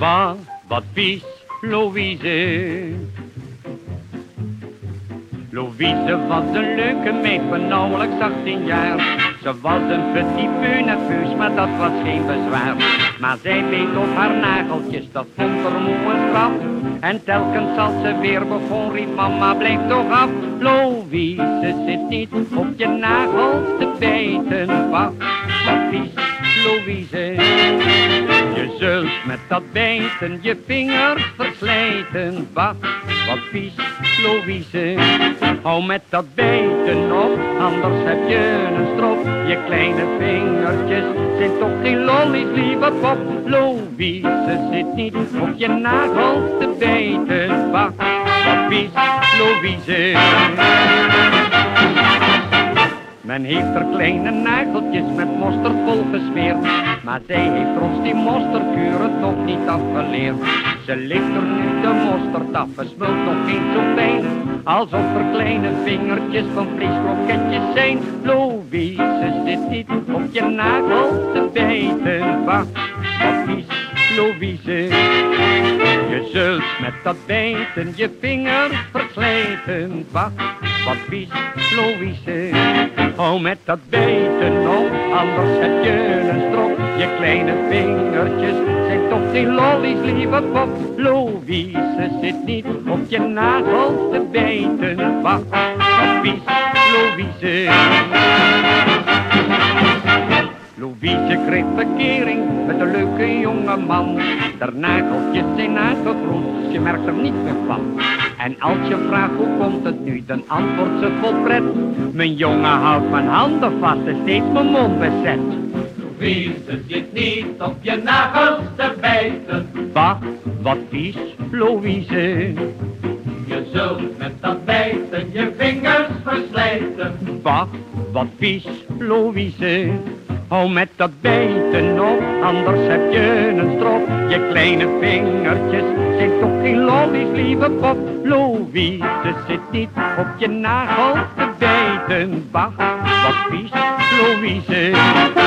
Bah, wat vies, Louise. Louise was een leuke meid van nauwelijks 18 jaar. Ze was een petit peu nerveus, maar dat was geen bezwaar. Maar zij beet op haar nageltjes, dat vond er moe een straf. En telkens als ze weer begon, riep mama, blijf toch af. Louise zit niet op je nagels te bijten. Louise. Je zult met dat bijten je vingers verslijten. Wat, wat vies, Louise. Hou met dat bijten op, anders heb je een strop. Je kleine vingertjes zijn toch geen lollies, lieve pop. Louise zit niet op je nagels te bijten. Wat, wat vies, Louise. Men heeft er kleine nageltjes met mosterd vol gesmeerd. Maar zij heeft ons die mosterdkuren nog niet afgeleerd. Ze ligt er nu de mosterd af, smult nog geen zo fijn. Alsof er kleine vingertjes van vleeskroketjes zijn. Louise zit niet op je nagels te bijten. Wacht, wat vies, Louise. Je zult met dat bijten je vingers verslijten. Wacht, wat vies, Louise. Hou met dat bijten op, anders heb je een strop. Je kleine vingertjes zijn toch geen lollies, lieve pop. Louise zit niet op je nagels te bijten. Wacht, vies, Louise. Louise kreeg verkering met een leuke jonge man. Der nageltjes zijn aangegroeid, je merkt er niet meer van. En als je vraagt hoe komt het nu, dan antwoordt ze vol pret. Mijn jongen houdt mijn handen vast en steeds mijn mond bezet. Louise zit niet op je nagels te bijten. Bah, wat vies, Louise. Je zult met dat bijten je vingers verslijten. Bah, wat vies, Louise. Hou met dat bijten op, anders heb je een strop. Je kleine vingertjes lieve pop. Louise zit niet op je nagels te bijten. Bah, wat vies, Louise.